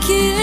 kill